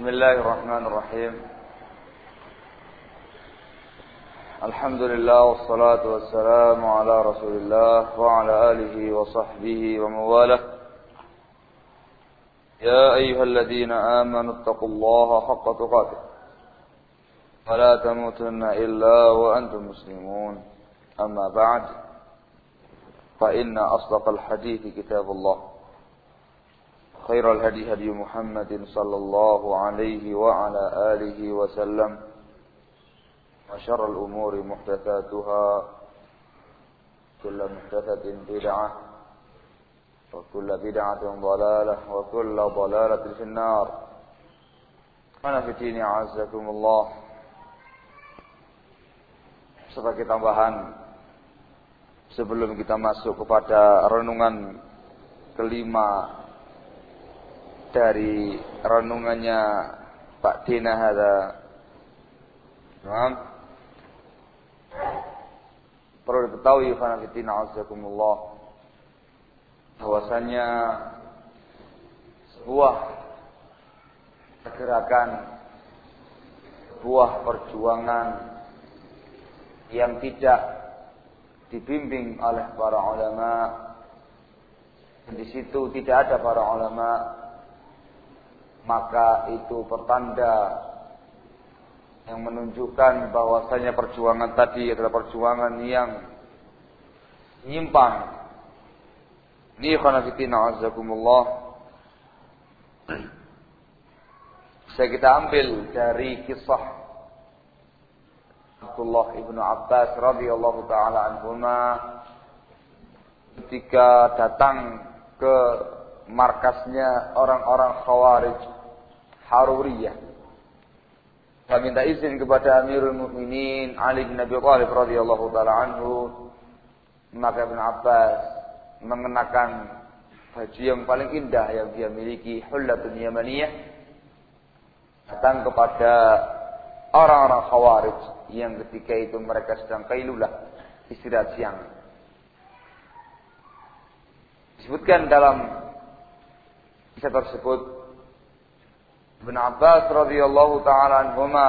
بسم الله الرحمن الرحيم. الحمد لله والصلاة والسلام على رسول الله وعلى آله وصحبه ومواله. يا أيها الذين آمنوا اتقوا الله حق تقاته. ولا تموتن إلا وأنتم مسلمون. أما بعد فإن أصدق الحديث كتاب الله. خير الهدي هدي محمد صلى الله عليه وعلى آله وسلم وشر الأمور محدثاتها كل محدثة بدعة وكل بدعة ضلالة وكل ضلالة في النار أنا في دين عزكم الله sebagai tambahan sebelum kita masuk kepada renungan kelima dari renungannya Pak Dina ada Perlu diketahui fanafitina azakumullah bahwasanya sebuah pergerakan sebuah perjuangan yang tidak dibimbing oleh para ulama di situ tidak ada para ulama maka itu pertanda yang menunjukkan bahwasanya perjuangan tadi adalah perjuangan yang nyimpang. Ini khanafitina azakumullah. Saya kita ambil dari kisah Abdullah ibnu Abbas radhiyallahu taala anhuma ketika datang ke markasnya orang-orang Khawarij Haruriyah. Saya minta izin kepada Amirul Mukminin Ali bin Abi Thalib radhiyallahu taala anhu maka Ibn Abbas mengenakan baju yang paling indah yang dia miliki hullatun yamaniyah datang kepada orang-orang Khawarij yang ketika itu mereka sedang kailulah istirahat siang. Disebutkan dalam kisah tersebut Ibn Abbas radhiyallahu taala anhuma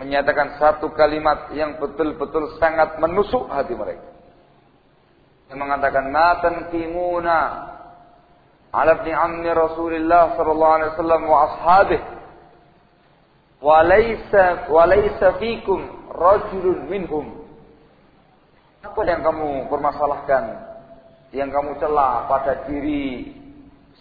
menyatakan satu kalimat yang betul-betul sangat menusuk hati mereka. Yang mengatakan matan timuna ala ibn ammi Rasulullah sallallahu alaihi wasallam wa ashabih wa laysa wa laysa fikum rajulun minhum. Apa yang kamu permasalahkan? Yang kamu celah pada diri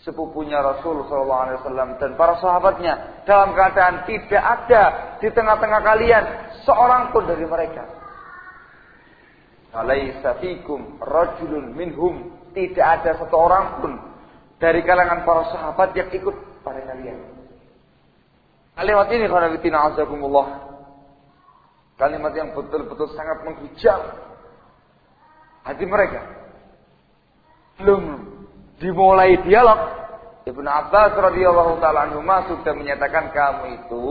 sepupunya Rasul Sallallahu Alaihi Wasallam dan para sahabatnya dalam keadaan tidak ada di tengah-tengah kalian seorang pun dari mereka. Fikum rajulun minhum tidak ada satu orang pun dari kalangan para sahabat yang ikut pada kalian. Kalimat ini khanafitina azakumullah. Kalimat yang betul-betul sangat menghujam hati mereka. Belum dimulai dialog, Ibnu Abbas radhiyallahu taala anhu sudah menyatakan kamu itu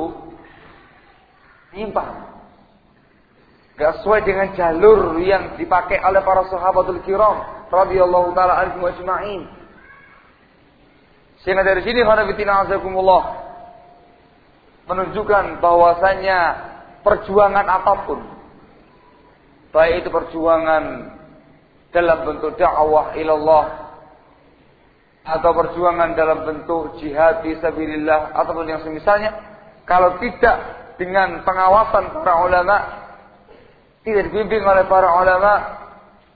nyimpang. Gak sesuai dengan jalur yang dipakai oleh para sahabatul kiram radhiyallahu taala anhum ajma'in. Sehingga dari sini khanafitina azakumullah menunjukkan bahwasanya perjuangan apa pun baik itu perjuangan dalam bentuk dakwah ilallah atau perjuangan dalam bentuk jihad di sabilillah ataupun yang semisalnya kalau tidak dengan pengawasan para ulama tidak dibimbing oleh para ulama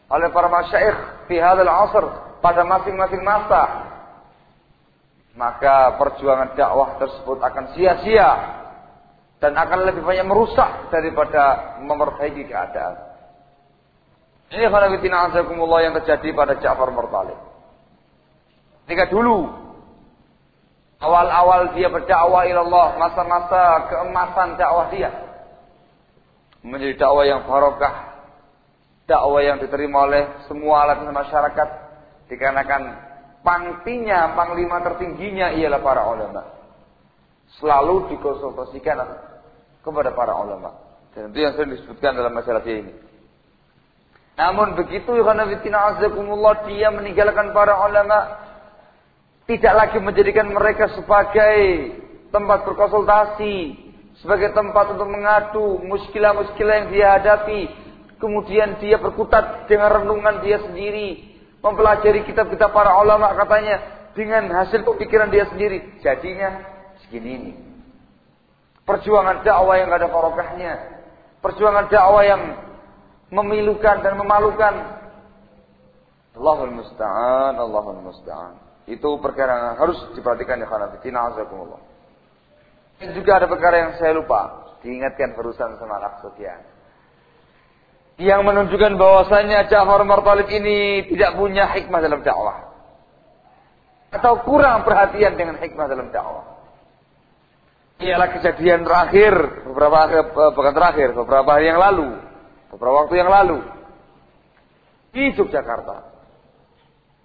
oleh para masyayikh di hadzal asr pada masing-masing masa maka perjuangan dakwah tersebut akan sia-sia dan akan lebih banyak merusak daripada memperbaiki keadaan. Ini khanafitina azakumullah yang terjadi pada Ja'far Murtalib. Ketika dulu awal-awal dia berdakwah Allah, masa-masa keemasan dakwah dia menjadi dakwah yang barokah, dakwah yang diterima oleh semua lapisan masyarakat dikarenakan pangtinya, panglima tertingginya ialah para ulama. Selalu dikonsultasikan kepada para ulama. Dan itu yang sering disebutkan dalam masalah dia ini. Namun begitu Yohanawitina azakumullah dia meninggalkan para ulama Tidak lagi menjadikan mereka sebagai tempat berkonsultasi, sebagai tempat untuk mengadu muskilah-muskilah yang dia hadapi. Kemudian dia berkutat dengan renungan dia sendiri, mempelajari kitab-kitab para ulama katanya dengan hasil pemikiran dia sendiri. Jadinya segini ini. Perjuangan dakwah yang ada barokahnya. Perjuangan dakwah yang memilukan dan memalukan. Allahul musta'an, Allahul musta'an. Itu perkara yang harus diperhatikan ya azakumullah. Dan juga ada perkara yang saya lupa. Diingatkan perusahaan sama Sufyan. Yang menunjukkan bahwasanya Ja'far Martalib ini tidak punya hikmah dalam dakwah. Atau kurang perhatian dengan hikmah dalam dakwah. Ialah kejadian terakhir, beberapa eh, bukan terakhir, beberapa hari yang lalu, beberapa waktu yang lalu di Yogyakarta.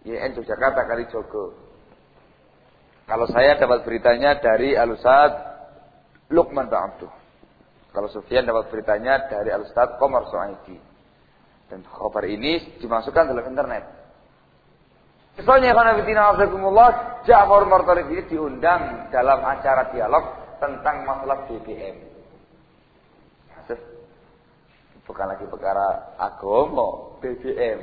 YN Yogyakarta kali Jogo. Kalau saya dapat beritanya dari Alusad Lukman Abduh. Kalau Sufyan dapat beritanya dari Al-Ustaz Komar Su'aidi. Dan kabar ini dimasukkan dalam internet. Misalnya Khanafitina Azzaikumullah, Ja'far Martalib ini diundang dalam acara dialog tentang masalah BBM. Bukan lagi perkara agama, BBM.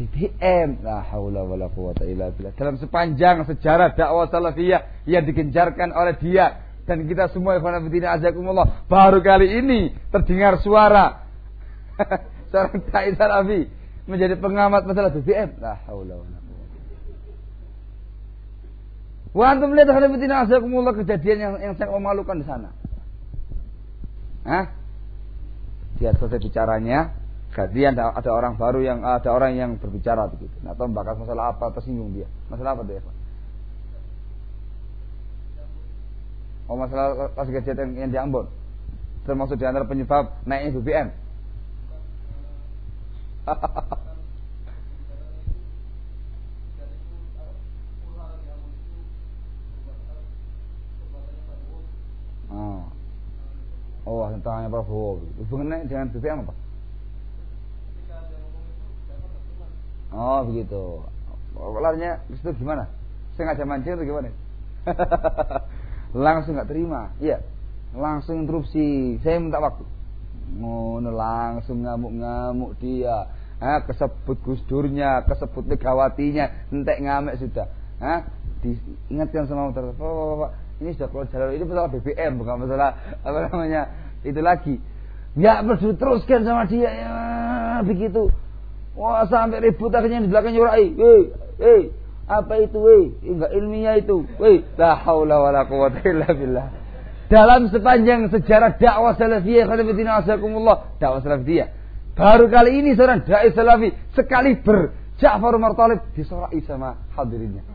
BBM. La haula wala quwata illa billah. Dalam sepanjang sejarah dakwah salafiyah yang digencarkan oleh dia dan kita semua ikhwanafidina azakumullah baru kali ini terdengar suara seorang dai salafi menjadi pengamat masalah BBM. La haula wala Wah, antum lihat ikhwanafidina azakumullah kejadian yang yang sangat memalukan di sana. Hah? Dia selesai bicaranya, gantian ada, orang baru yang ada orang yang berbicara begitu. Nah, tahu membahas masalah apa tersinggung dia. Masalah apa dia? Oh masalah kasus kejahatan yang di Ambon. Termasuk di antara penyebab naiknya BBM. oh. oh, tentang Prabowo. Hubungannya dengan BBM apa? Oh begitu. Larinya itu gimana? Sengaja mancing atau gimana? langsung nggak terima. Iya langsung interupsi. Saya minta waktu. Ngono langsung ngamuk-ngamuk dia. Ah kesebut gusdurnya kesebut negawatinya entek ngamek sudah. Ah diingatkan sama motor. Pak, pak, pak, ini sudah keluar jalur. Ini masalah BBM bukan masalah apa namanya. Itu lagi. Ya perlu teruskan sama dia. Ya begitu wah sampai ribut akhirnya di belakang nyurai hei hei apa itu weh? Enggak ilmiah itu. Weh, la haula wala quwata illa billah. Dalam sepanjang sejarah dakwah salafiyah khonafidina asakumullah, dakwah salafiyah. Baru kali ini seorang dai salafi sekali ber Ja'far Martalib disorai sama hadirinnya.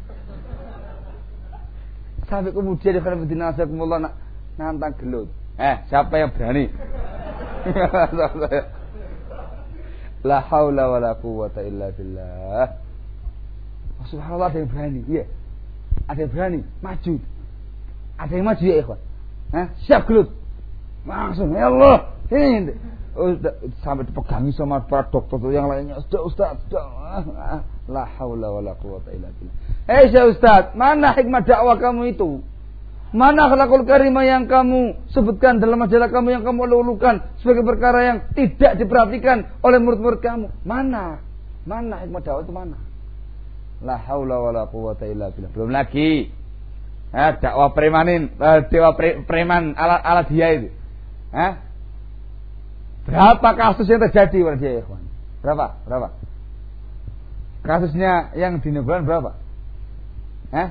Sampai kemudian di khonafidina asakumullah nantang gelut. Eh, siapa yang berani? La haula wala quwata illa billah. Oh, subhanallah ada yang berani. Iya. Ada yang berani. Maju. Ada yang maju ya ikhwan. Hah? Siap gelut. Langsung. Ya Allah. Ini. Oh, sampai dipegangi sama para dokter yang lainnya. Ustaz. Sudah. Ah, la haula wa la quwata illa billah. Eh hey, Ustaz. Mana hikmah dakwah kamu itu? Mana akhlakul karimah yang kamu sebutkan dalam majalah kamu yang kamu lulukan sebagai perkara yang tidak diperhatikan oleh murid-murid kamu? Mana? Mana hikmah dakwah itu mana? La haula wala quwata illa billah. Belum lagi eh, dakwah premanin, eh, dewa pre, preman ala, ala dia itu. Eh? Berapa kasus yang terjadi pada dia, ikhwan? Berapa? Berapa? Kasusnya yang di berapa? Eh?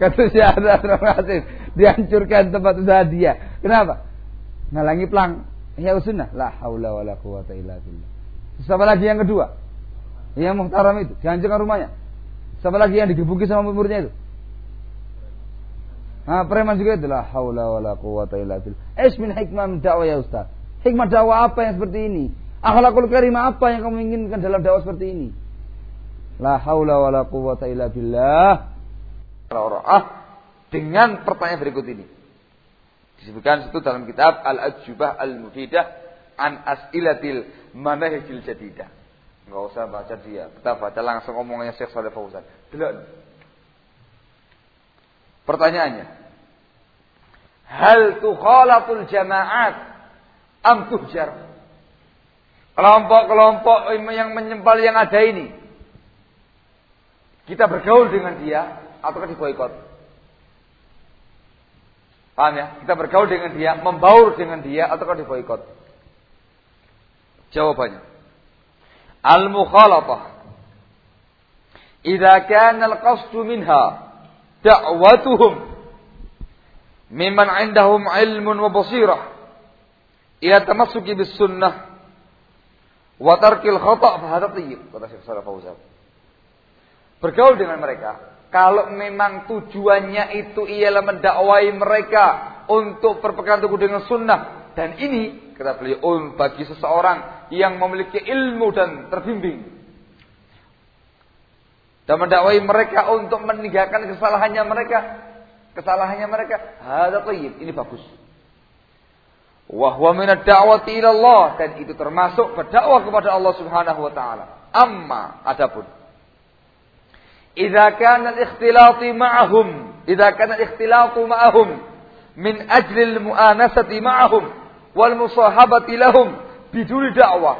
Kasusnya ada kasus dihancurkan tempat usaha dia. Kenapa? Ngalangi pelang ya sunnah. La haula wala quwata illa billah. Siapa lagi yang kedua? Yang muhtaram itu, dihancurkan rumahnya. Siapa lagi yang digebuki sama muridnya itu? Nah, preman juga itu lah haula wala quwata illa billah. Es min hikmah dakwah ya Ustaz. Hikmah dakwah apa yang seperti ini? Akhlakul karimah apa yang kamu inginkan dalam dakwah seperti ini? La haula wala quwata illa billah. Ah, dengan pertanyaan berikut ini. Disebutkan itu dalam kitab Al-Ajubah Al-Mufidah an As'ilatil Manahijil Jadidah Enggak usah baca dia. Kita baca langsung omongannya Syekh Saleh Fauzan. Delok. Pertanyaannya. Hal tukhalatul jama'at am tuhjar? Kelompok-kelompok yang menyempal yang ada ini. Kita bergaul dengan dia atau diboikot? Paham ya? Kita bergaul dengan dia, membaur dengan dia atau diboikot? Jawabannya. Al-mukhalatah. Idza kana al-qasdu minha da'watuhum mimman 'indahum 'ilmun wa basirah ila tamassuki bis sunnah wa tarkil khata' fa hadha tayyib kata Syekh. Bergaul dengan mereka kalau memang tujuannya itu ialah mendakwai mereka untuk berpegang teguh dengan sunnah. Dan ini kata beliau oh, bagi seseorang yang memiliki ilmu dan terbimbing. Dan mendakwai mereka untuk meninggalkan kesalahannya mereka. Kesalahannya mereka. Ada tayyib ini bagus. Wahwa min ad-da'wati ila Allah. Dan itu termasuk berdakwah kepada Allah Subhanahu wa taala. Amma adapun idza kana al-ikhtilati ma'ahum, idza kana al-ikhtilatu ma'ahum. Min ajli al-mu'anasati ma'ahum. Wal musahabati lahum. Bidun da'wah.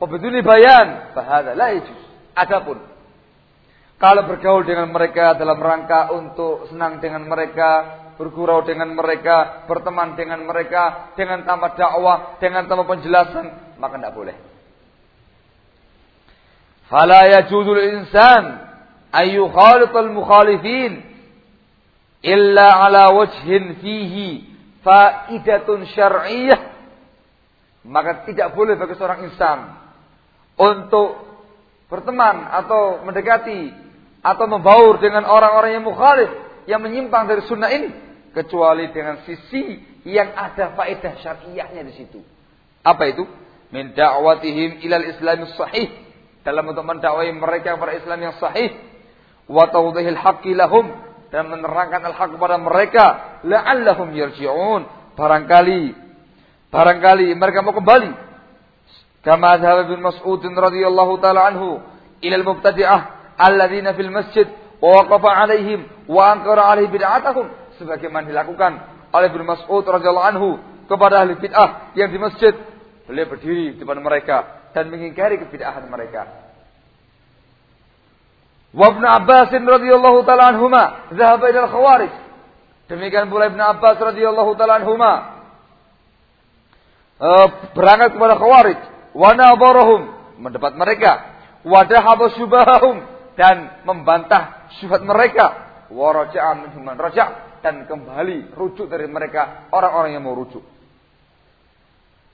Wa bidun bayan, fahadha la yajuz. Adapun. Kalau bergaul dengan mereka dalam rangka untuk senang dengan mereka, bergurau dengan mereka, berteman dengan mereka, dengan tanpa dakwah, dengan tanpa penjelasan, maka tidak boleh. Fala yajudul insan ayu khalital mukhalifin illa ala wajhin fihi faidatun syar'iyyah maka tidak boleh bagi seorang insan untuk berteman atau mendekati atau membaur dengan orang-orang yang mukhalif yang menyimpang dari sunnah ini kecuali dengan sisi yang ada faedah syariahnya di situ. Apa itu? Min da'watihim ilal Islam sahih dalam untuk mendakwai mereka kepada Islam yang sahih wa tawdihil haqqi lahum dan menerangkan al-haq kepada mereka la'allahum yarji'un. Barangkali barangkali mereka mau kembali. Kama dhahab bin Mas'ud radhiyallahu taala anhu ila al-mubtadi'ah alladziina fil masjid wa waqafa 'alaihim wa ankara 'alaihi bid'atahum. Sebagaimana dilakukan oleh bin Mas'ud radhiyallahu anhu kepada ahli bid'ah yang di masjid. Beliau berdiri di depan mereka dan mengingkari kebid'ahan mereka Wa Ibn Abbas radhiyallahu taala anhuma dhahaba ila al-khawarij. Demikian pula Ibn Abbas radhiyallahu taala anhuma uh, berangkat kepada khawarij wa nabarahum mendapat mereka wa dahaba syubahum dan membantah syubhat mereka wa raja'a minhum man raja' dan kembali rujuk dari mereka orang-orang yang mau rujuk.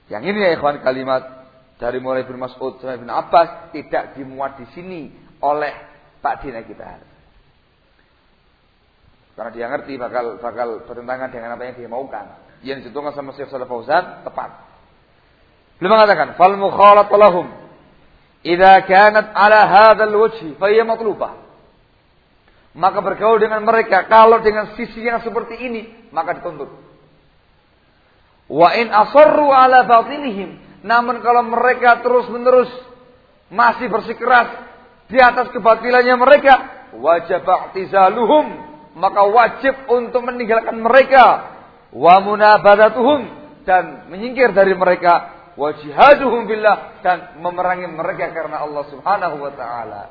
Yang ini ya ikhwan kalimat dari mulai bin Mas'ud sampai bin Abbas tidak dimuat di sini oleh Pak Dina kita. Karena dia ngerti bakal bakal bertentangan dengan apa yang dia maukan. Yang ditentukan sama Syekh Salih Fauzan tepat. Beliau mengatakan, "Fal mukhalat lahum idza kanat ala hadzal wajhi fa hiya matlubah." Maka bergaul dengan mereka kalau dengan sisi yang seperti ini, maka dituntut. Wa in asarru ala batilihim, namun kalau mereka terus-menerus masih bersikeras di atas kebatilannya mereka, wajib i'tizaluhum, maka wajib untuk meninggalkan mereka. Wa munabadatuhum. Dan menyingkir dari mereka. Wa jihaduhum billah. Dan memerangi mereka karena Allah Subhanahu wa taala.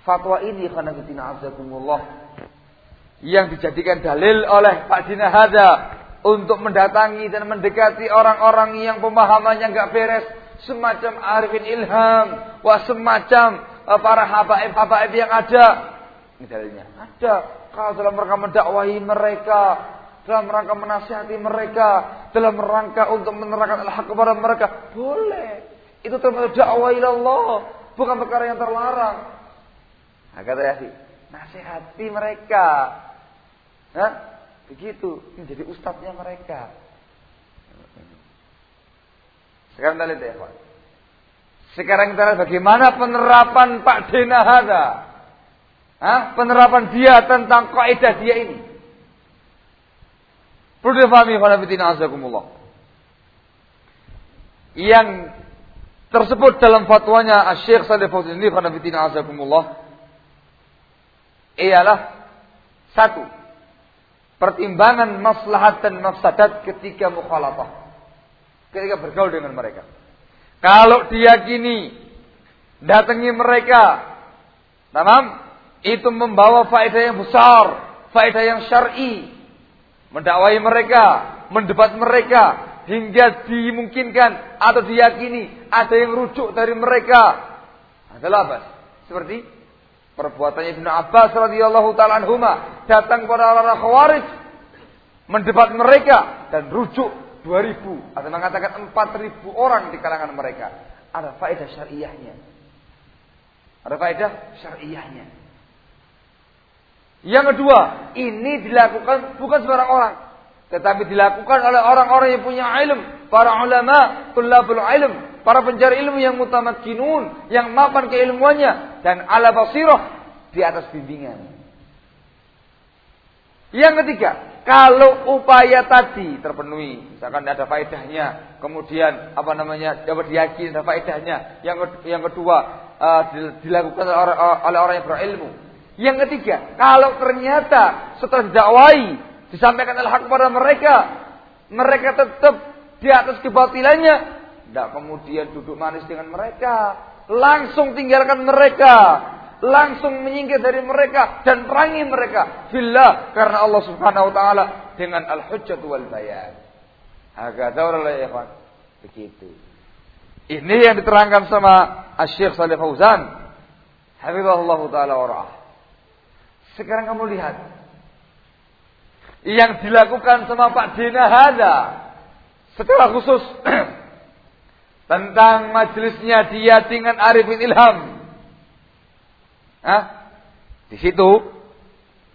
Fatwa ini karena azakumullah yang dijadikan dalil oleh Pak Dina Hada untuk mendatangi dan mendekati orang-orang yang pemahamannya enggak beres semacam arifin ilham, wah semacam uh, para habaib-habaib yang ada. Ini dalilnya. Ada. Kalau dalam rangka mendakwahi mereka, dalam rangka menasihati mereka, dalam rangka untuk menerangkan al-haq kepada mereka, boleh. Itu termasuk dakwah Allah, bukan perkara yang terlarang. Nah, kata ya nasihati mereka. Nah, begitu, menjadi ustadznya mereka. Sekarang kita lihat ya, Pak. Sekarang kita lihat bagaimana penerapan Pak Dena Hada. Hah? Penerapan dia tentang kaidah dia ini. Perlu difahami khonafidina azakumullah. Yang tersebut dalam fatwanya Syekh Saleh Fauzan khanafitina azakumullah ialah satu pertimbangan maslahat dan mafsadat ketika mukhalafah ketika bergaul dengan mereka. Kalau diyakini datangi mereka tamam? Itu membawa faedah yang besar faedah yang syar'i. Mendakwai mereka mendebat mereka hingga dimungkinkan atau diyakini ada yang rujuk dari mereka. Adalah apa? Seperti perbuatannya Ibnu Abbas radhiyallahu taala anhuma datang kepada orang Khawarij mendebat mereka dan rujuk 2000 atau mengatakan 4000 orang di kalangan mereka. Ada faedah syariahnya. Ada faedah syariahnya. Yang kedua, ini dilakukan bukan seorang orang, tetapi dilakukan oleh orang-orang yang punya ilmu, para ulama, tulabul ilm, para pencari ilmu yang mutamakkinun, yang mapan keilmuannya dan ala basirah di atas bimbingan. Yang ketiga, kalau upaya tadi terpenuhi, misalkan ada faedahnya, kemudian apa namanya dapat diyakini ada faedahnya. Yang yang kedua uh, dilakukan oleh, oleh orang yang berilmu. Yang ketiga, kalau ternyata setelah dakwai disampaikan al-haq kepada mereka, mereka tetap di atas kebatilannya, tidak kemudian duduk manis dengan mereka, langsung tinggalkan mereka, langsung menyingkir dari mereka dan perangi mereka fillah karena Allah Subhanahu wa taala dengan al-hujjah wal bayan. Agak oleh ikhwan. Begitu. Ini yang diterangkan sama Asy-Syaikh Shalih Fauzan. Hafizahullah taala wa Sekarang kamu lihat yang dilakukan sama Pak Dina Hada secara khusus tentang majelisnya dia dengan Arifin Ilham. Hah? Di situ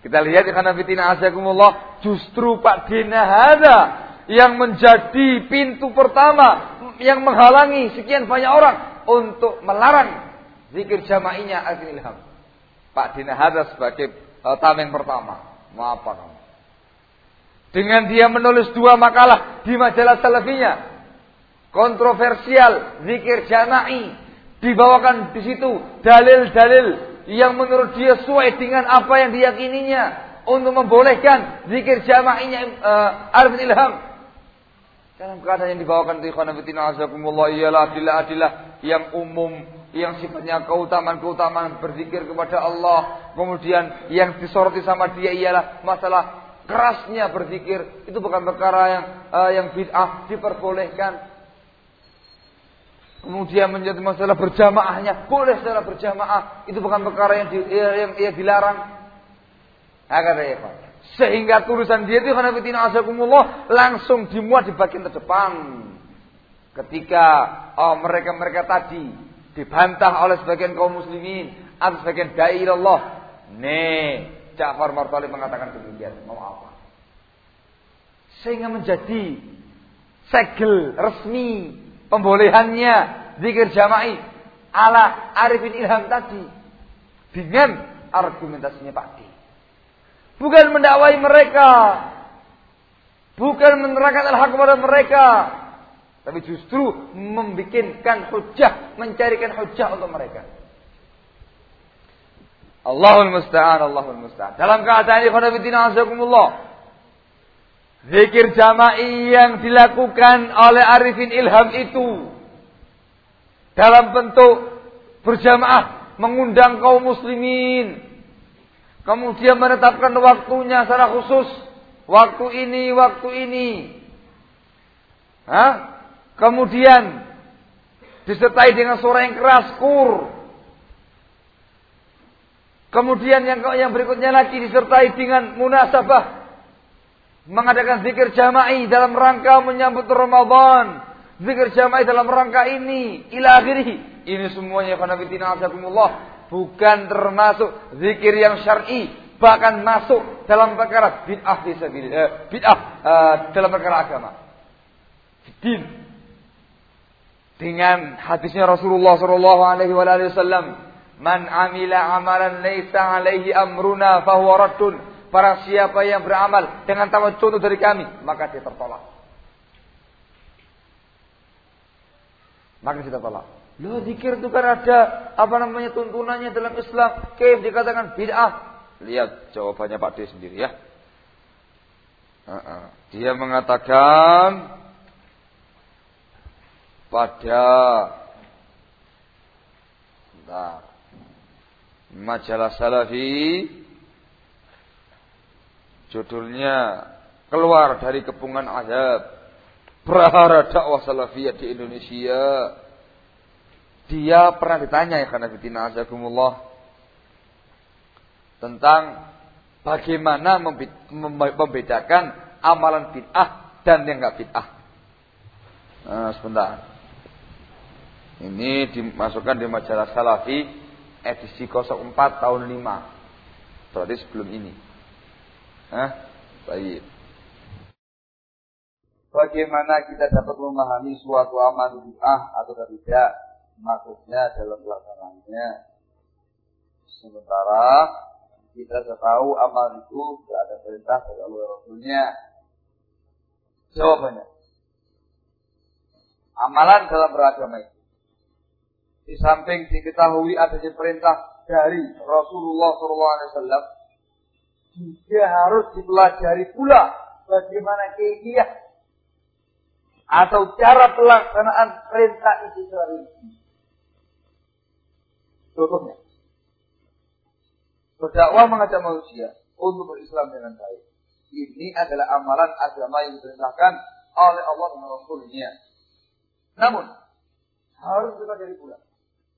kita lihat karena fitina azakumullah justru Pak Dina Hada yang menjadi pintu pertama yang menghalangi sekian banyak orang untuk melarang zikir jama'inya Ilham. Pak Dina Hada sebagai uh, tameng pertama. Maaf Pak dengan dia menulis dua makalah di majalah salafinya. Kontroversial, zikir jama'i. Dibawakan di situ dalil-dalil yang menurut dia sesuai dengan apa yang diyakininya untuk membolehkan zikir jama'inya uh, Arifin Ilham. Dalam keadaan yang dibawakan di khanafitina azakumullah ialah adilah-adilah yang umum yang sifatnya keutamaan-keutamaan berzikir kepada Allah. Kemudian yang disoroti sama dia ialah masalah kerasnya berzikir itu bukan perkara yang uh, yang bid'ah diperbolehkan. Kemudian menjadi masalah berjamaahnya boleh secara berjamaah itu bukan perkara yang di, yang, yang dilarang. Pak. Sehingga tulisan dia itu khanafitina azakumullah langsung dimuat di bagian terdepan. Ketika oh, mereka-mereka tadi dibantah oleh sebagian kaum muslimin atau sebagian dai Allah. Nih, Ja'far Martalib mengatakan demikian. Mau apa? Sehingga menjadi segel resmi pembolehannya zikir jama'i ala Arifin Ilham tadi dengan argumentasinya Pak D. Bukan mendakwai mereka, bukan menerangkan al-haq kepada mereka, tapi justru membikinkan hujah, mencarikan hujah untuk mereka. Allahul musta'an, Allahul musta'an. Dalam keadaan ikhwanabiddina azakumullah. Zikir jama'i yang dilakukan oleh Arifin Ilham itu. Dalam bentuk berjamaah mengundang kaum muslimin. Kemudian menetapkan waktunya secara khusus. Waktu ini waktu ini. Hah? kemudian disertai dengan suara yang keras kur. Kemudian yang yang berikutnya lagi disertai dengan munasabah mengadakan zikir jama'i dalam rangka menyambut Ramadan. Zikir jama'i dalam rangka ini ila akhirih. Ini semuanya karena fitina azakumullah bukan termasuk zikir yang syar'i, bahkan masuk dalam perkara bid'ah bisa eh, bid'ah eh, dalam perkara agama. Din dengan hadisnya Rasulullah sallallahu alaihi wasallam Man amila amalan laisa alaihi amruna raddun. Para siapa yang beramal dengan tanpa contoh dari kami, maka dia tertolak. Maka dia tertolak. Loh zikir itu kan ada apa namanya tuntunannya dalam Islam. Kayak dikatakan bid'ah. Lihat jawabannya Pak D sendiri ya. Dia mengatakan pada nah, majalah Salafi judulnya keluar dari kepungan azab prahara dakwah salafiyah di Indonesia dia pernah ditanya ya karena fitina azakumullah tentang bagaimana membedakan amalan bid'ah dan yang enggak bid'ah. Nah, sebentar. Ini dimasukkan di majalah Salafi edisi 04 tahun 5. Berarti sebelum ini. Hah? Baik. Bagaimana kita dapat memahami suatu amal bid'ah atau tidak? Maksudnya dalam pelaksanaannya. Sementara kita tahu amal itu tidak ada perintah dari Allah Rasulnya. Jawabannya. Amalan dalam beragama itu. Di samping diketahui adanya perintah dari Rasulullah SAW, juga harus dipelajari pula bagaimana kegiatan atau cara pelaksanaan perintah itu sehari. Contohnya, berdakwah mengajak manusia untuk berislam dengan baik. Ini adalah amalan agama yang diperintahkan oleh Allah dan Rasulnya. Namun, harus kita pula.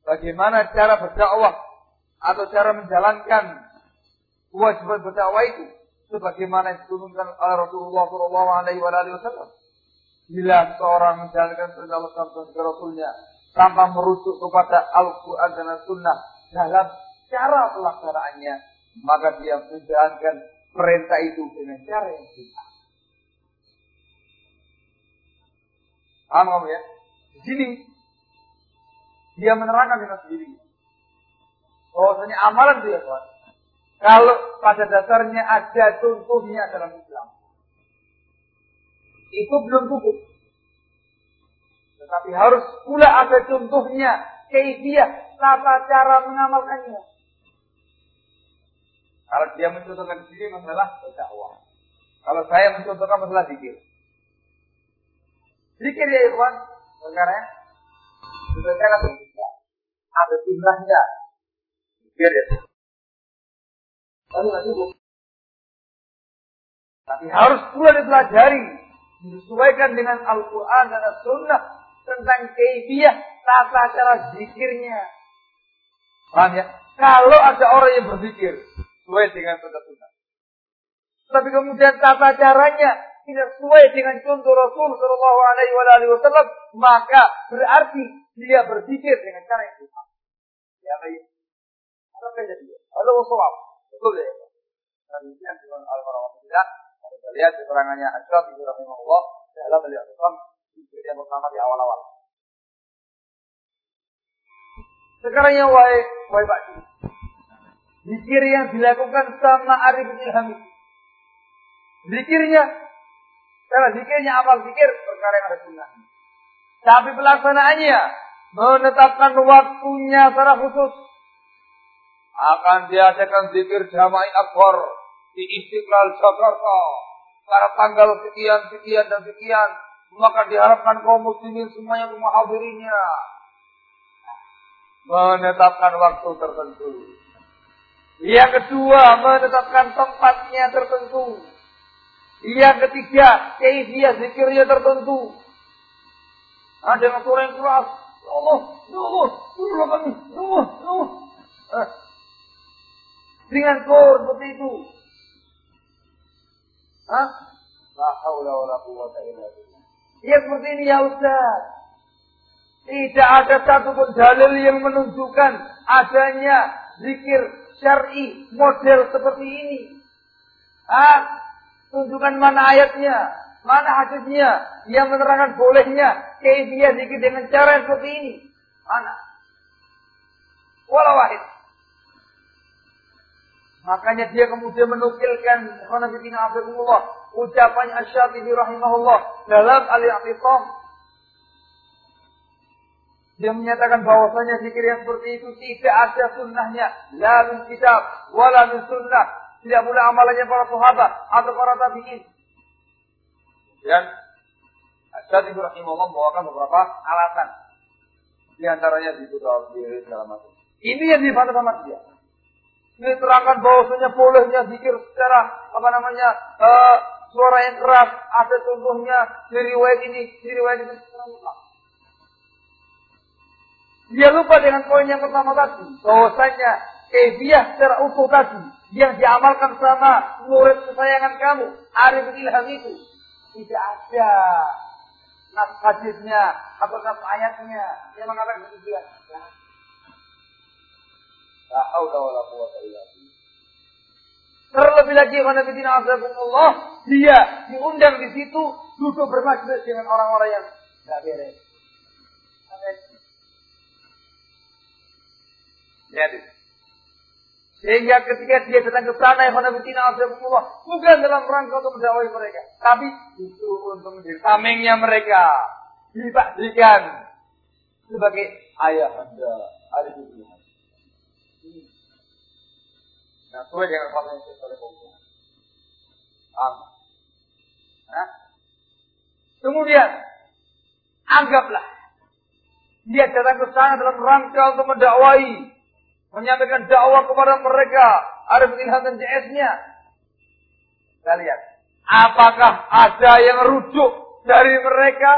Bagaimana cara berdakwah atau cara menjalankan kewajiban berdakwah itu sebagaimana diturunkan oleh Rasulullah Shallallahu Alaihi Wasallam. Bila seorang menjalankan perintah Allah dan Rasulnya tanpa merujuk kepada Al-Quran dan Sunnah dalam cara pelaksanaannya, maka dia menjalankan perintah itu dengan cara yang bid'ah. Paham ya? Di sini dia menerangkan dengan sendiri. Bahwasanya amalan dia kuat. Kalau pada dasarnya ada contohnya dalam Islam. Itu belum cukup. Tetapi harus pula ada contohnya. Keidiyah. Tata cara mengamalkannya. Kalau dia mencontohkan di sini masalah dakwah. Kalau saya mencontohkan masalah zikir. Zikir ya ikhwan. Sekarang sebenarnya atau tidak? Ada jumlahnya. Zikir ya. Tapi harus pula dipelajari. Disesuaikan dengan Al-Quran dan As-Sunnah. Tentang keibiyah. Tata cara zikirnya. Paham ya? Kalau ada orang yang berzikir sesuai dengan sunnah. Tapi kemudian tata caranya tidak sesuai dengan contoh Rasul Shallallahu Alaihi Wasallam, maka berarti dia berpikir dengan cara yang salah. Ya baik. Apa kata dia? Ada waswab. Betul ya. Demikian dengan al-Marawat tidak. Kita lihat keterangannya Ashraf Ibu Rahimahullah dalam beliau Islam yang pertama di awal-awal. Sekarang yang wahai wahai Pak Zikir yang dilakukan sama Arif bin Ilham Zikirnya, karena zikirnya amal zikir perkara yang ada sunnah. Tapi pelaksanaannya menetapkan waktunya secara khusus. Akan diadakan zikir jama'i akbar di Istiqlal Jakarta pada tanggal sekian, sekian, dan sekian. Maka diharapkan kaum muslimin semuanya menghadirinya. Menetapkan waktu tertentu. Yang kedua, menetapkan tempatnya tertentu. Yang ketiga, keifiyah zikirnya tertentu. Ada yang suara yang keras. Ya Allah, ya Allah, ya Allah, ya Allah. Dengan kor seperti itu. Hah? La haula wa la quwwata illa billah. Ya seperti ini ya Ustaz. Tidak ada satupun dalil yang menunjukkan adanya zikir syar'i model seperti ini. Ah, tunjukkan mana ayatnya, mana hadisnya yang menerangkan bolehnya keifiyah zikir dengan cara yang seperti ini. Mana? Walau wahid. Makanya dia kemudian menukilkan ucapan Asy-Syafi'i rahimahullah dalam Al-I'tisam Dia menyatakan bahwasanya zikir yang seperti itu tidak ada sunnahnya. La min kitab, wala min sunnah. Tidak pula amalannya para sahabat atau para tabi'in. Dan Syadid rahimahullah membawakan beberapa alasan. Di antaranya di diri segala macam. Ini yang dibantah sama dia. Ini terangkan bahwasanya bolehnya zikir secara apa namanya uh, suara yang keras. Ada contohnya di riwayat ini, di riwayat ini. Dia lupa dengan poin yang pertama tadi. Bahwasanya kebiah secara utuh tadi. Yang diamalkan sama murid kesayangan kamu. Arif ilham itu. Tidak ada nas hadisnya atau nas ayatnya yang mengatakan demikian. Terlebih lagi Nabi Allah, dia diundang di situ duduk bermajlis dengan orang-orang yang tidak beres. Jadi, sehingga ketika dia datang ke sana, ya Allah, bukan dalam rangka untuk mendakwai mereka, tapi itu untuk menjadi tamengnya mereka, ditakdirkan sebagai ayah anda, ada di sesuai dengan fatwa yang oleh Allah. Nah, kemudian anggaplah dia datang ke sana dalam rangka untuk mendakwai menyampaikan dakwah kepada mereka. Arif Ilham dan JS-nya. Kita lihat. Apakah ada yang rujuk dari mereka?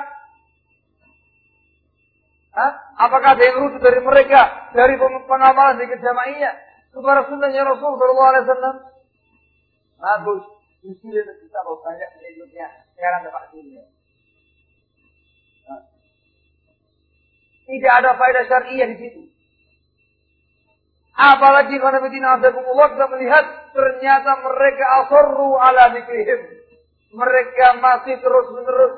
Hah? Apakah ada yang rujuk dari mereka? Dari pengamalan di kejamainya? Kepada sunnahnya Rasul Sallallahu Alaihi Wasallam? Bagus. Mesti kita mau banyak hidupnya. Sekarang dapat dunia. Tidak ada faedah syariah di situ. Apalagi karena Medina Azzaikumullah kita melihat ternyata mereka asorru ala zikrihim. Mereka masih terus menerus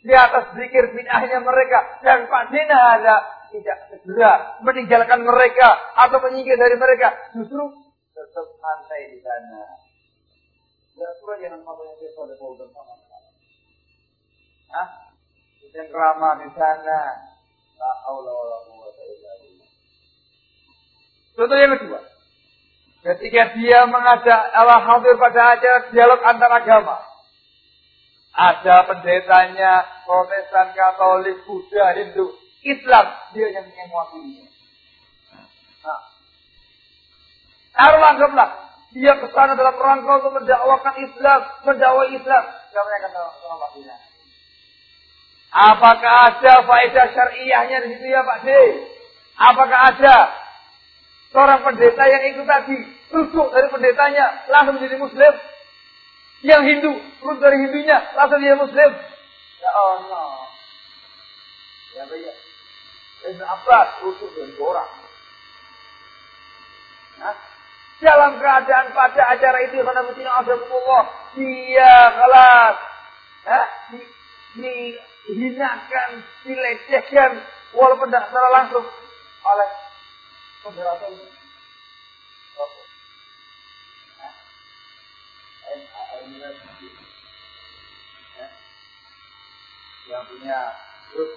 di atas zikir bid'ahnya mereka. Dan Pak Dina ada tidak segera meninggalkan mereka atau menyingkir dari mereka. Justru tetap santai di sana. Surah jangan mau yang dia soleh bersama. Hah? Yang ramah di sana. Contoh yang kedua. Ketika dia mengajak Allah hadir pada acara dialog antar agama. Ada pendetanya, protestan, katolik, Buddha, Hindu, Islam. Dia yang mewakilinya. Nah. Taruh anggaplah. Dia ke sana dalam rangka untuk mendakwakan Islam, mendakwai Islam. Siapa yang kata Allah Apakah ada faedah syariahnya di situ ya Pak D? Apakah ada Seorang pendeta yang ikut tadi, rujuk dari pendetanya, langsung menjadi muslim. Yang Hindu, rujuk dari Hindunya, langsung jadi muslim. Ya Allah. Ya baik. Ibn Abbas rujuk dari orang. Nah, dalam keadaan pada acara itu karena betina Allah dia kelas eh, di, dihinakan, dilecehkan walaupun tidak secara langsung oleh rokok. Yang punya grup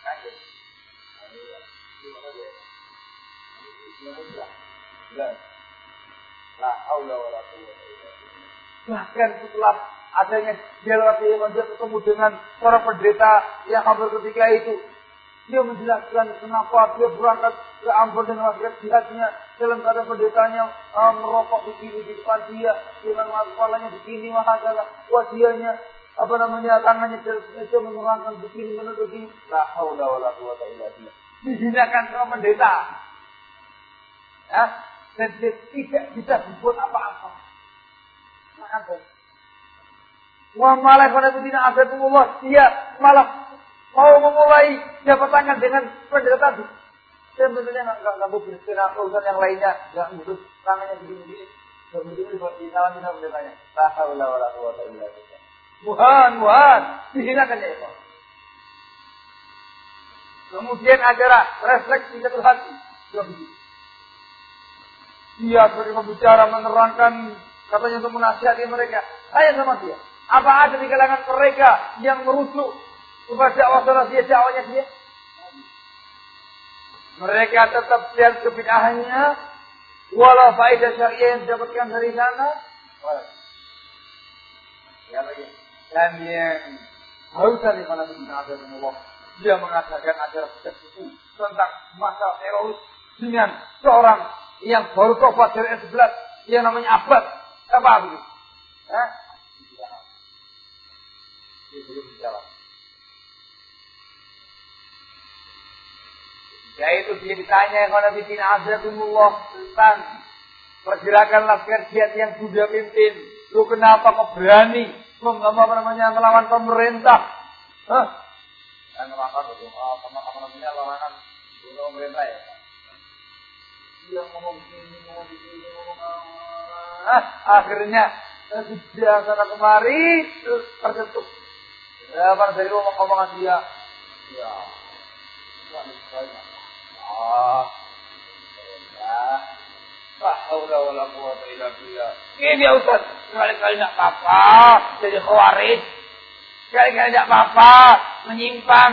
kaget. Bahkan setelah adanya dialog dia ketemu dengan seorang pendeta yang hampir ketika itu dia menjelaskan kenapa dia berangkat ke Ambon dengan laki jihadnya dalam keadaan pendetanya uh, merokok begini di depan dia dengan kepalanya begini mahasiswa wasianya apa namanya tangannya dia menerangkan begini begini la haula wala quwata illa billah dihinakan sama pendeta ya dan dia tidak bisa berbuat apa-apa maka Wa malah pada tidak ada dia malah mau memulai jabat tangan dengan pendeta tadi. Saya tentunya nggak nggak nggak berpikir urusan yang lainnya, nggak butuh tangannya begini-begini. Begitu di dalam kita pendetanya. La haula wala quwwata illa billah. Muhan, muhan, dihinakan ya itu. Kemudian acara refleksi satu hati. Juga begitu. Dia sebagai pembicara menerangkan katanya untuk menasihati mereka. Saya sama dia. Apa ada di kalangan mereka yang merujuk kepada dakwah dia dakwahnya dia? Mereka tetap lihat kebid'ahannya. Walau faedah syariah yang didapatkan dari sana. Ya. Dan yang harusan di mana Allah. Dia mengatakan ajaran tertentu tentang masa teroris dengan seorang yang baru tobat dari S11 yang namanya Abbas. Apa begitu? Hah? Dia belum jalan. Yaitu dia ditanya Bidin Azzaikumullah tentang pergerakan laskar jihad yang sudah pimpin. Lu kenapa kok berani apa namanya melawan pemerintah? Hah? Dan melawan itu apa namanya lawanan pemerintah ya? Dia ngomong sini, ngomong di sini, ngomong ah, akhirnya sudah sana kemari terus tersentuh. Ya, dari rumah ngomongan dia. Ya, banyak. Allah. La haula wala quwata illa billah. Ini ya Ustaz, kali-kali tidak apa-apa jadi khawarij. Kali-kali tidak apa-apa menyimpang.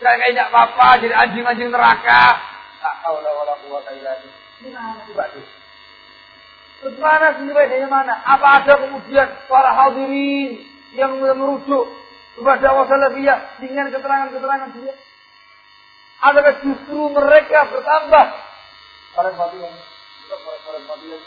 Kali-kali tidak apa-apa jadi anjing-anjing neraka. La haula wala quwata illa billah. Ini mana sih Pak Terus mana mana? Apa ada kemudian para hadirin yang merujuk kepada wasalafiyah dengan keterangan-keterangan dia? Adakah justru mereka bertambah? Para fadilah. Para.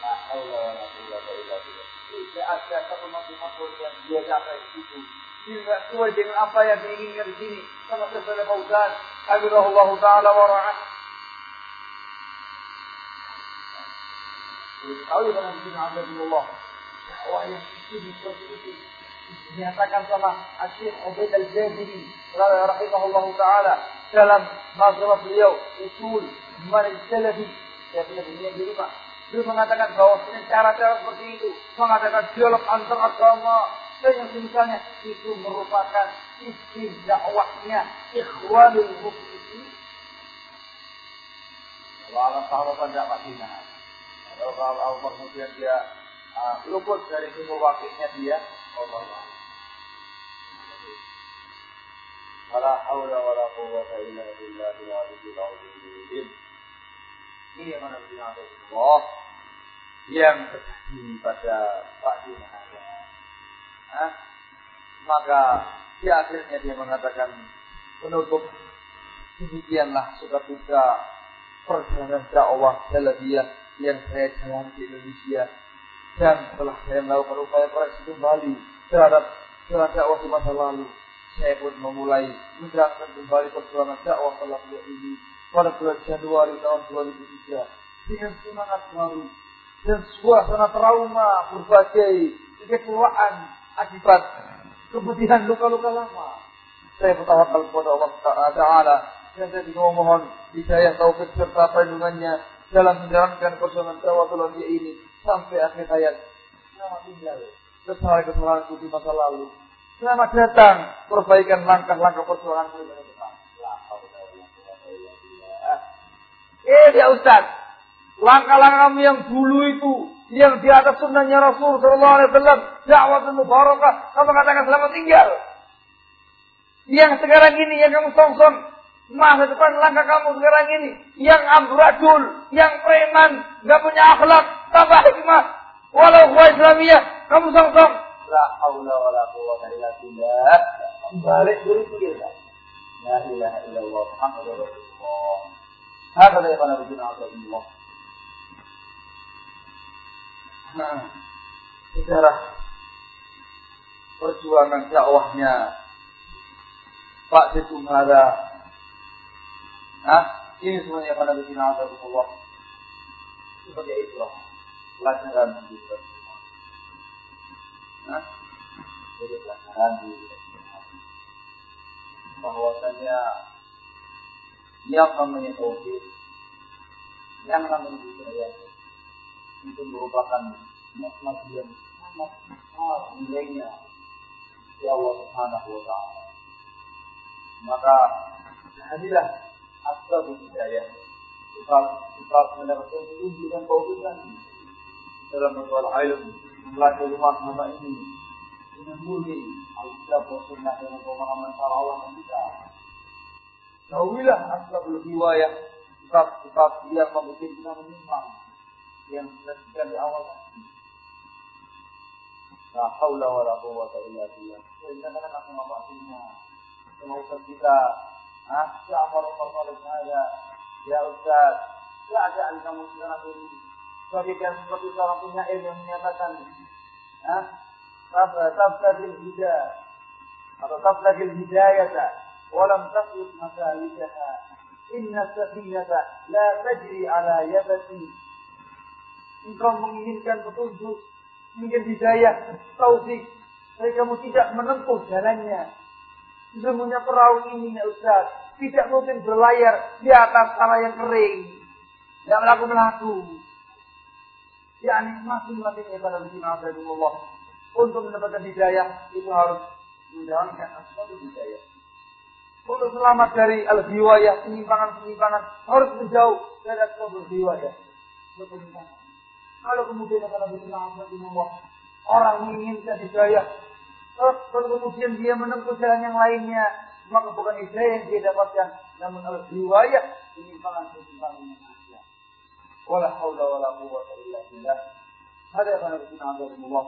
La haula wa la quwwata illa billah. Tidak ada satu makhluk yang dia capai itu. Tidak sesuai dengan apa yang diinginkan di sini. Sama seperti Fauzan. Habibullah Ta'ala wa ra'ah. Tahu ya di sini Allah. Dakwah yang itu seperti itu dinyatakan sama Asyik Ubaid al-Jaziri rahimahullah taala dalam masalah beliau usul manhaj salafi ya punya dunia di rumah beliau mengatakan bahwa cara-cara seperti itu mengatakan dialog antar agama dan yang semisalnya itu merupakan isi dakwahnya ikhwanul muslimin kalau Allah taala tidak pastinya kalau Allah kemudian dia uh, luput dari sumber wakilnya dia Allah ولا حول ولا قوة إلا بالله العلي العظيم ini yang mana Allah yang terjadi pada Pak Junahaya. Nah, maka di akhirnya dia mengatakan penutup demikianlah suka duka perjalanan dakwah Salafiyah yang saya jalan di Indonesia dan setelah saya melakukan upaya koreksi kembali terhadap terhadap dakwah di masa lalu. Saya pun memulai menjalankan kembali perjuangan dakwah salafiyah ini pada bulan Januari tahun 2003 dengan semangat baru dan suasana trauma berbagai kekecewaan akibat kepedihan luka-luka lama. Saya bertawakal kepada Allah Taala dan saya juga memohon hidayah taufik serta perlindungannya dalam menjalankan dakwah salafiyah ini sampai akhir hayat. Selamat tinggal. Kesalahan-kesalahan di masa lalu Selamat datang perbaikan langkah-langkah perjuangan ke depan. Eh ya Ustaz, langkah-langkah yang dulu itu, yang di atas sunnahnya Rasul Sallallahu Alaihi Wasallam, dakwah mubarakah, kamu katakan selamat tinggal. Yang sekarang ini yang kamu songsong, masa depan langkah kamu sekarang ini, yang amburadul, yang preman, nggak punya akhlak, tambah hikmah, walau gua Islamiyah, kamu songsong, La haula wa la quwwata illa billah. Balik dulu kita. La ilaha illallah Muhammadur Rasulullah. Ya para bin Allah. Nah, sejarah perjuangan dakwahnya Pak Situmara. Nah, ini semuanya pada bin Allah. Sebagai itu pelajaran kita jadi pelajaran di bahwasanya yang namanya tauhid yang namanya budaya itu merupakan nikmat yang sangat besar nilainya. Di Allah Subhanahu wa taala. Maka hadilah asbab hidayah sebab sebab mendapatkan petunjuk dan tauhid dalam masalah ilmu mempelajari makna ini. Dengan murni Alkitab dan Sunnah dengan pemahaman para ulama kita. Jauhilah asbabul riwayah sebab-sebab yang membuat kita menyimpang yang disebutkan di awal La haula wa la quwwata illa billah. Jadi kita kan aku ngomong. Semua Ustaz kita. Ah, ya Umar Umar saya. Ya Ustaz, ya keadaan kamu sekarang ini. Sebagai dia seperti seorang punya ilmu yang menyatakan. Ah, Tabla tabla hidayah. Atau tabla hidayah. Walam tasluk masalikaha. Inna safinata la tajri ala yabati Engkau menginginkan petunjuk, ingin hidayah, taufik, tapi kamu tidak menempuh jalannya. Sesungguhnya perahu ini ya Ustaz, tidak mungkin berlayar di atas tanah yang kering. Tidak melaku-melaku. Ya, ini masing-masing ibadah di Allah. Untuk mendapatkan hidayah, itu harus menjalankan asbab hidayah. Untuk selamat dari al-biwayah, penyimpangan-penyimpangan, harus menjauh dari asbabul biwayah. Kalau kemudian akan ada Allah, orang menginginkan hidayah, kalau kemudian dia menempuh jalan yang lainnya, maka bukan hidayah yang dia dapatkan, namun al-biwayah, penyimpangan-penyimpangan yang ada. Wala hawla wala quwwata illa billah. Ada yang akan Allah.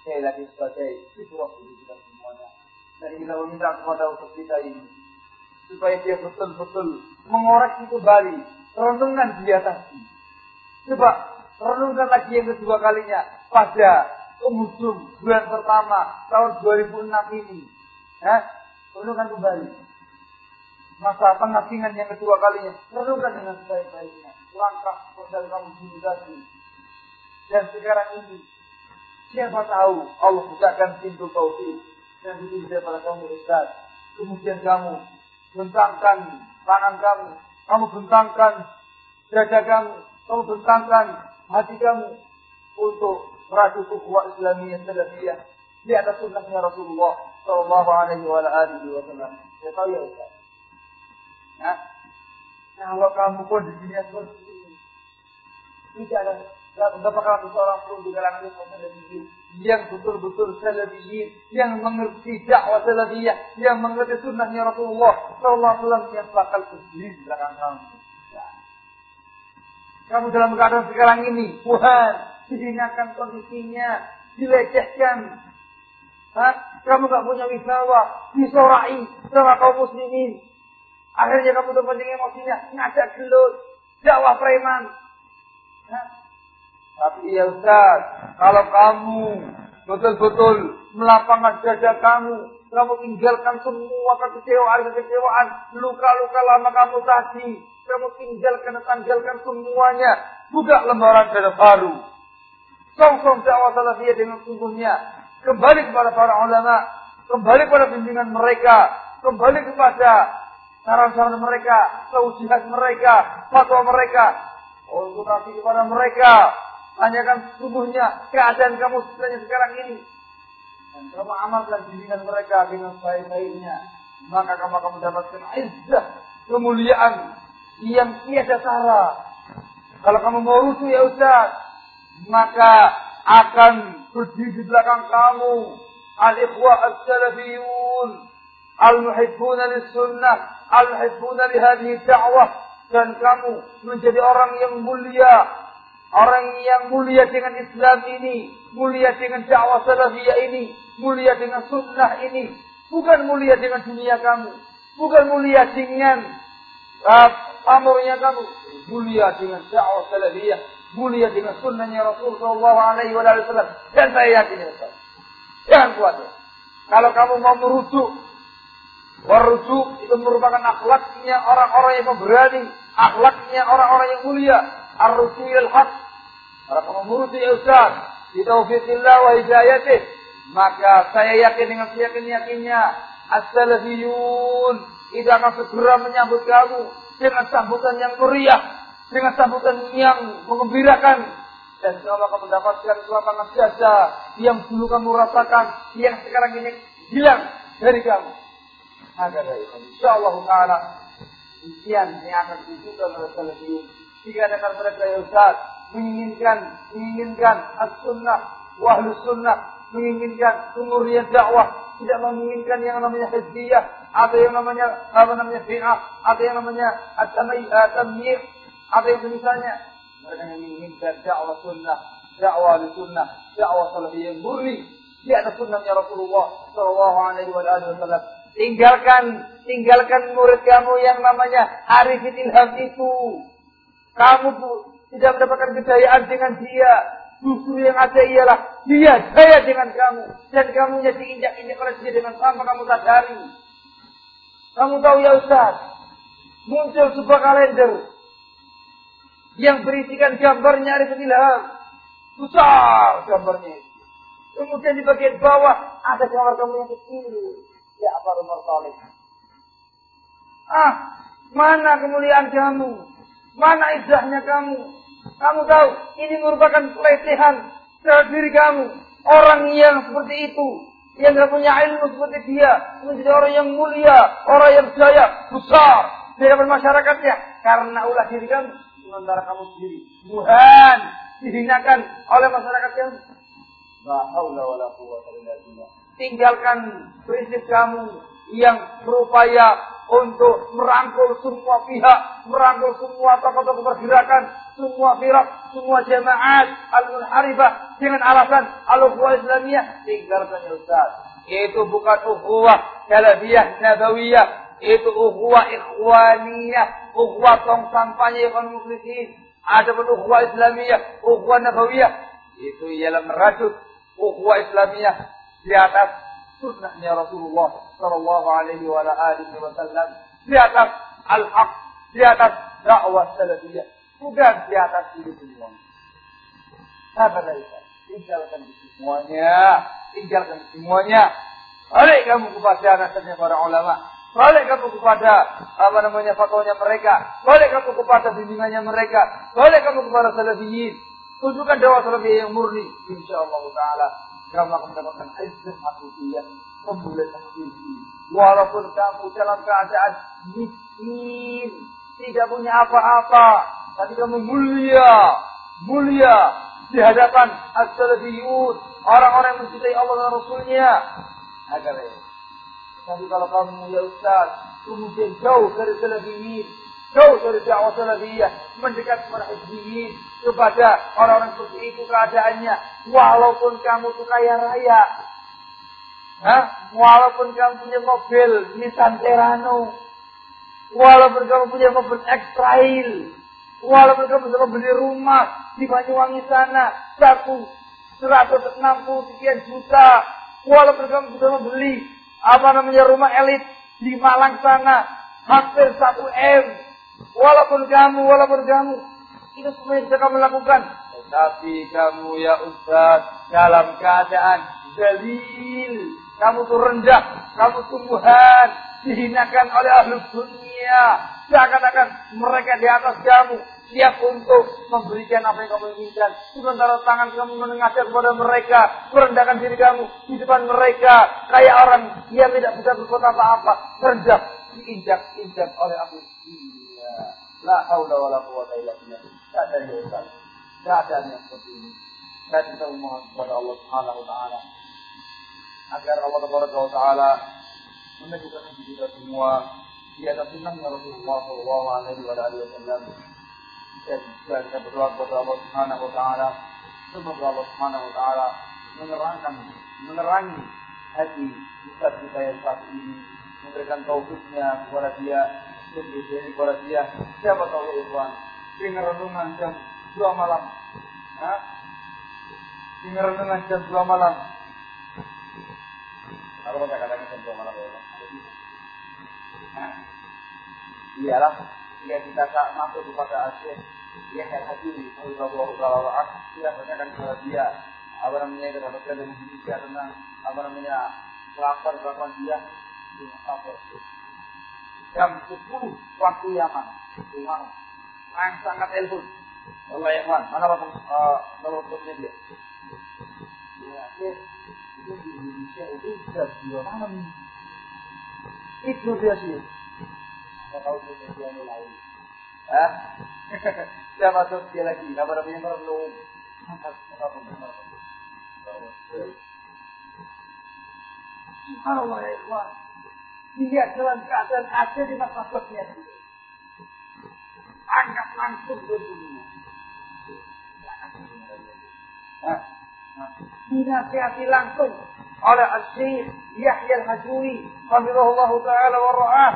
Sekali lagi sebagai fitrah kita semuanya. Dan kita meminta kepada untuk kita ini supaya dia betul-betul mengoreksi kembali renungan dia tadi. Coba renungkan lagi yang kedua kalinya pada penghujung bulan pertama tahun 2006 ini. Ya, renungkan kembali. Masa pengasingan yang kedua kalinya, renungkan dengan sebaik-baiknya. Langkah modal kamu dulu tadi. Dan sekarang ini, siapa tahu Allah bukakan pintu taufik dan itu bisa pada kamu Ustaz. Kemudian kamu bentangkan tangan kamu, kamu bentangkan dada kamu, kamu bentangkan hati kamu untuk meraih ukhuwah Islamiyah salafiyah di atas sunnahnya Rasulullah Shallallahu Alaihi Wasallam. Saya tahu ya Ustaz. Ya, kalau kamu kondisinya seperti ini, tidak ada tidak bakal seorang pun di kalangan ini yang betul-betul salafiyin, yang mengerti dakwah salafiyah, yang mengerti sunnahnya Rasulullah Sallallahu Alaihi Wasallam yang bakal berdiri di belakang kamu. Kamu dalam keadaan sekarang ini, Tuhan, dihinakan kondisinya, dilecehkan. Hah? Kamu gak punya wibawa, disorai sama kaum muslimin. Akhirnya kamu terpancing emosinya, ngajak gelut, dakwah preman. Hah? Tapi ya Ustaz, kalau kamu betul-betul melapangkan dada kamu, kamu tinggalkan semua kekecewaan-kekecewaan, luka-luka lama kamu tadi, kamu tinggalkan tanggalkan semuanya, buka lembaran dada baru. Song-song dakwah salafiyah dengan sungguhnya, kembali kepada para ulama, kembali kepada bimbingan mereka, kembali kepada saran-saran mereka, tausihat mereka, fatwa mereka, kasih kepada mereka, Tanyakan tubuhnya, keadaan kamu sebenarnya sekarang ini. Dan kamu amalkan bimbingan mereka dengan baik-baiknya. Maka kamu akan mendapatkan izzah, kemuliaan yang tiada tara. Kalau kamu mau rusuh ya Ustaz, maka akan berdiri di belakang kamu. Al-ikhwa al-salafiyun al-muhibbuna lis-sunnah. Al-muhibbuna li hadhihi da'wah. Dan kamu menjadi orang yang mulia. Orang yang mulia dengan Islam ini, mulia dengan dakwah salafiyah ini, mulia dengan sunnah ini, bukan mulia dengan dunia kamu, bukan mulia dengan uh, pamornya kamu, mulia dengan dakwah salafiyah, mulia dengan sunnahnya Rasul Shallallahu Alaihi Wasallam. Dan saya yakin ya Ustaz, jangan khawatir. Kalau kamu mau merujuk, merujuk itu merupakan akhlaknya orang-orang yang memberani, akhlaknya orang-orang yang mulia, ar-rusul haq. Para pengurus ya Ustaz, di taufiqillah wa hidayatih, maka saya yakin dengan seyakin-yakinnya as-salafiyun itu akan segera menyambut kamu dengan sambutan yang meriah, dengan sambutan yang mengembirakan. Dan kamu akan mendapatkan kelapangan jasa yang dulu kamu rasakan, yang sekarang ini hilang dari kamu. Agar insya Allah Taala ujian yang akan ditunjukkan oleh ada mereka ya Ustaz, menginginkan menginginkan as-sunnah, wahlus sunnah, menginginkan kemurnian dakwah, tidak menginginkan yang namanya hizbiyah atau yang namanya apa namanya bid'ah atau yang namanya at-tamyiz atau yang semisalnya. Mereka menginginkan dakwah sunnah, dakwah sunnah, dakwah salafiyah murni di atas sunnahnya Rasulullah Shallallahu Alaihi Wasallam. Tinggalkan, tinggalkan murid kamu yang namanya Arifin Ilham itu. Kamu tidak mendapatkan kejayaan dengan dia. Justru yang ada ialah dia jaya dengan kamu. Dan kamu jadi injak-injak oleh dia dengan sama kamu sadari. Kamu tahu ya Ustaz. Muncul sebuah kalender. Yang berisikan gambarnya Arifin Ilham. Besar gambarnya Kemudian di bagian bawah ada gambar kamu yang kecil. Ya apa rumah Saleh. Ah, mana kemuliaan kamu? Mana izzahnya kamu? Kamu tahu, ini merupakan pelecehan terhadap diri kamu. Orang yang seperti itu, yang tidak punya ilmu seperti dia, menjadi orang yang mulia, orang yang jaya, besar di hadapan masyarakatnya. Karena ulah diri kamu, sementara kamu sendiri. Tuhan dihinakan oleh masyarakat yang Tinggalkan prinsip kamu yang berupaya untuk merangkul semua pihak, merangkul semua tokoh-tokoh pergerakan, semua firak, semua jemaat al-munharifah dengan alasan al-ukhuwah Islamiyah. Tinggalkan ya Ustaz. Itu bukan ukhuwah salafiyah nabawiyah. Itu ukhuwah ikhwaniyah. Ukhuwah tong sampahnya ikhwan muslimin. Ada pun ukhuwah Islamiyah, ukhuwah nabawiyah. Itu ialah merajut ukhuwah Islamiyah di atas sunnahnya Rasulullah Sallallahu Alaihi Wasallam di atas al-haq, di atas dakwah salafiyah, bukan di atas itu semua. Kata mereka, tinggalkan semuanya, tinggalkan semuanya. Balik kamu kepada nasihatnya para ulama, balik kamu kepada apa namanya fatwanya mereka, balik kamu kepada bimbingannya mereka, balik kamu kepada salafiyin. Tunjukkan dakwah salafiyah yang murni, insyaallah taala kamu akan mendapatkan izzah hakikiyah, kemuliaan hakiki. Walaupun kamu dalam keadaan miskin, tidak punya apa-apa, tapi kamu mulia, mulia di hadapan as-salafiyun, orang-orang yang mencintai Allah dan Rasulnya. Agar ya. Tapi kalau kamu ya Ustaz, kemudian jauh dari salafiyin, jauh dari dakwah salafiyah, mendekat kepada hizbiyin, kepada orang-orang seperti itu keadaannya, walaupun kamu tuh kaya raya, Hah? walaupun kamu punya mobil Nissan Terano, walaupun kamu punya mobil X-Trail, walaupun kamu bisa beli rumah di Banyuwangi sana, satu 160 sekian juta, walaupun kamu bisa membeli apa namanya rumah elit di Malang sana, hampir 1 M, Walaupun kamu, walaupun kamu, itu semua bisa kamu lakukan. Tetapi kamu ya Ustaz, dalam keadaan dalil. Kamu tuh rendah, kamu tumbuhan, dihinakan oleh ahli dunia. Seakan-akan mereka di atas kamu, siap untuk memberikan apa yang kamu inginkan. Sementara tangan kamu menengaskan kepada mereka, merendahkan diri kamu di depan mereka, kayak orang yang tidak bisa berbuat apa-apa, rendah, diinjak-injak oleh ahli dunia. La haula wala quwata illa billah. Ada yang. Tidak ada yang seperti ini. Dan kita memohon kepada Allah Subhanahu wa taala agar Allah taala menunjukkan kita semua di atas sunnahnya Rasulullah Shallallahu Alaihi Wasallam dan kita berdoa kepada Allah Subhanahu Wa Taala semoga Allah Subhanahu Wa Taala menerangkan menerangi hati kita kita yang ini memberikan taufiknya kepada dia sendiri kepada dia. Siapa tahu Ikhwan, dengar renungan jam dua malam. Hah? Dengar renungan jam dua malam. Kalau kita katakan jam dua malam ya, nah, Iyalah, jika kita tak masuk kepada Asyik, dia akan hadir, Allah Taala dia tanyakan kepada dia, apa namanya kita dapatkan dari dia tentang apa namanya pelakon pelakon dia, apa jam 10 waktu Yaman. Yaman. Langsung angkat telepon. Allah ya Tuhan, mana bapak uh, teleponnya dia? Ya, itu di Indonesia itu sudah dua malam. Itu dia sih. Saya tahu dia yang lain. Hah? Saya masuk dia lagi. Apa namanya belum? Subhanallah ya ikhwan. Dia dalam keadaan ada di masyarakat Anggap langsung ke dunia. Nah, dinasihati langsung oleh Al-Syekh Yahya Al-Hajuri Hafizahullah Ta'ala wa ra'ah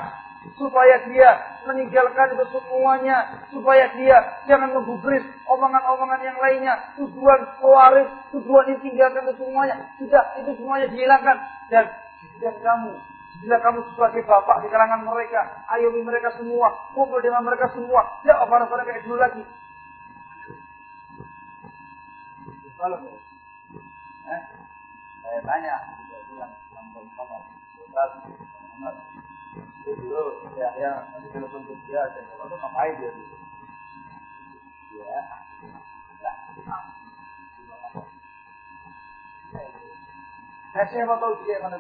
supaya dia meninggalkan itu semuanya supaya dia jangan menggubris omongan-omongan yang lainnya. Tujuan kewaris tujuan ini tinggalkan itu semuanya tidak itu semuanya dihilangkan. Dan dan kamu bila kamu sebagai bapak di kalangan mereka ayomi mereka semua kumpul dengan mereka semua tidak pada kayak dulu lagi. Kalau eh, saya tanya. Bilang ya ya saya ya. Nah, siapa tahu dia mana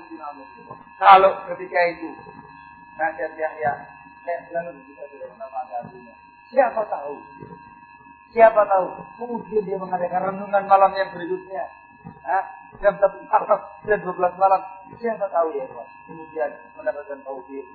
Kalau ketika itu nasihat Yahya, kayak lalu bisa tidak nama artinya. Siapa tahu? Siapa tahu? Kemudian dia mengadakan renungan malam yang berikutnya. Hah? Jam satu malam dan dua belas malam. Siapa tahu ya Pak kemudian mendapatkan tauhid.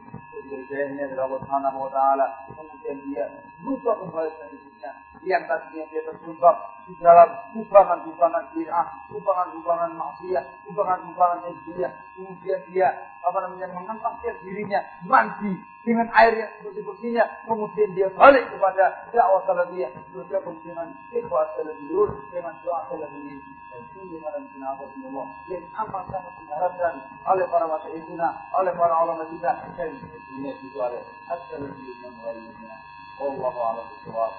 Hidayahnya dari Allah Subhanahu Wa Taala kemudian dia berubah kembali hidupnya yang tadinya dia terjebak di dalam kubangan-kubangan bid'ah, kubangan-kubangan maksiat, kubangan-kubangan yang kemudian dia apa namanya mengentaskan dirinya mandi dengan air yang bersih-bersihnya. Kemudian dia balik kepada dakwah salafiyah. Bergabung dengan ikhwah salafiyun dengan doa salafiyin dan sungguh dan Allah yang amat sangat diharapkan oleh para masyayikuna oleh para ulama kita dan dunia itu oleh as-salafiyun yang lainnya Wallahu a'lam bishawab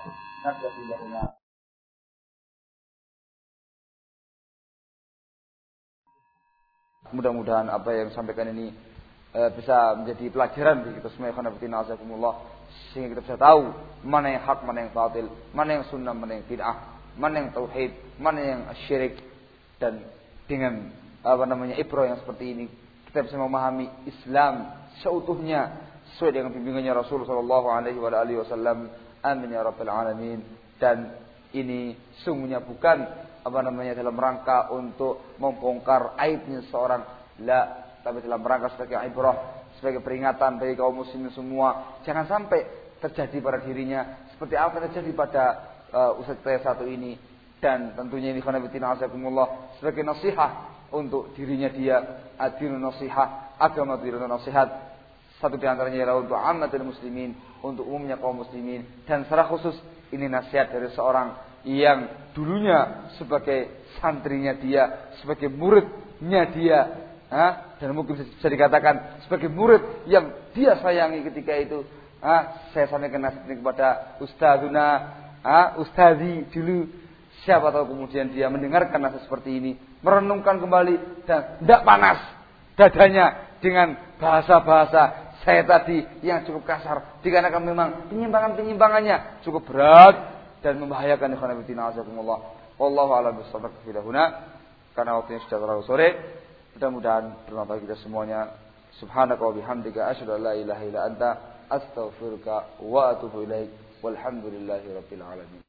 Mudah-mudahan apa yang disampaikan ini e, bisa menjadi pelajaran bagi kita semua azakumullah sehingga kita bisa tahu mana yang hak, mana yang batil, mana yang sunnah, mana yang bid'ah, mana yang tauhid, mana yang syirik dan dengan apa namanya ibro yang seperti ini kita bisa memahami Islam seutuhnya sesuai dengan bimbingannya Rasul Shallallahu Alaihi Wasallam. Amin ya Rabbal Alamin. Dan ini sungguhnya bukan apa namanya dalam rangka untuk membongkar aibnya seorang la tapi dalam rangka sebagai ibrah sebagai peringatan bagi kaum muslimin semua jangan sampai terjadi pada dirinya seperti apa yang terjadi pada uh, Ustaz saya satu ini dan tentunya ini khanabitina azakumullah sebagai nasihat untuk dirinya dia adilun nasihat agama adilun nasihat satu di antaranya adalah untuk amatul muslimin untuk umumnya kaum muslimin dan secara khusus ini nasihat dari seorang yang dulunya sebagai santrinya dia, sebagai muridnya dia, ha? dan mungkin bisa dikatakan sebagai murid yang dia sayangi ketika itu. Ha? Saya sampaikan nasihat ini kepada Ustazuna, ha? Ustazi dulu. Siapa tahu kemudian dia mendengarkan nasihat seperti ini, merenungkan kembali dan tidak panas dadanya dengan bahasa-bahasa saya tadi yang cukup kasar dikarenakan memang penyimpangan-penyimpangannya cukup berat dan membahayakan ikhwan fillah azakumullah. Wallahu a'lam bishawab Karena waktunya sudah terlalu sore. Mudah-mudahan bermanfaat kita semuanya. Subhanaka wa bihamdika asyhadu an la ilaha illa anta astaghfiruka wa atubu ilaik. Walhamdulillahi rabbil alamin.